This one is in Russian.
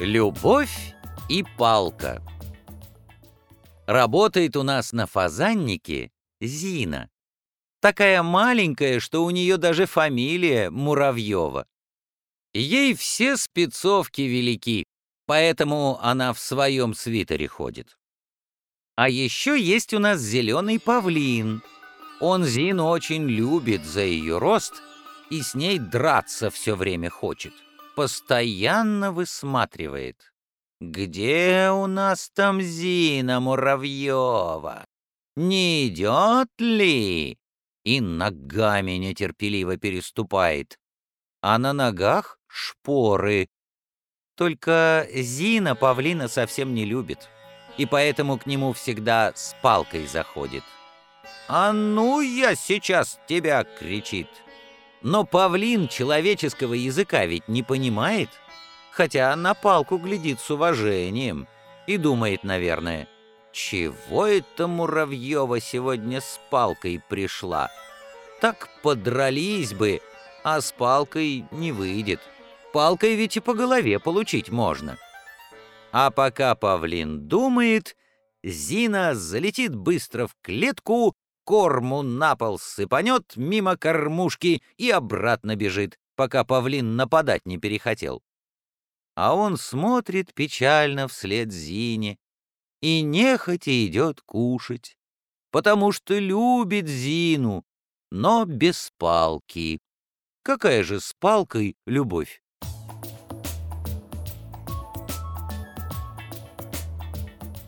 Любовь и палка. Работает у нас на фазаннике Зина. Такая маленькая, что у нее даже фамилия Муравьева. Ей все спецовки велики, поэтому она в своем свитере ходит. А еще есть у нас зеленый павлин. Он Зину очень любит за ее рост и с ней драться все время хочет постоянно высматривает. «Где у нас там Зина Муравьева? Не идет ли?» И ногами нетерпеливо переступает. А на ногах шпоры. Только Зина павлина совсем не любит, и поэтому к нему всегда с палкой заходит. «А ну, я сейчас тебя!» — кричит. Но павлин человеческого языка ведь не понимает, хотя на палку глядит с уважением и думает, наверное, чего это Муравьева сегодня с палкой пришла? Так подрались бы, а с палкой не выйдет. Палкой ведь и по голове получить можно. А пока павлин думает, Зина залетит быстро в клетку корму на пол сыпанет мимо кормушки и обратно бежит, пока павлин нападать не перехотел. А он смотрит печально вслед Зине и нехотя идет кушать, потому что любит Зину, но без палки. Какая же с палкой любовь?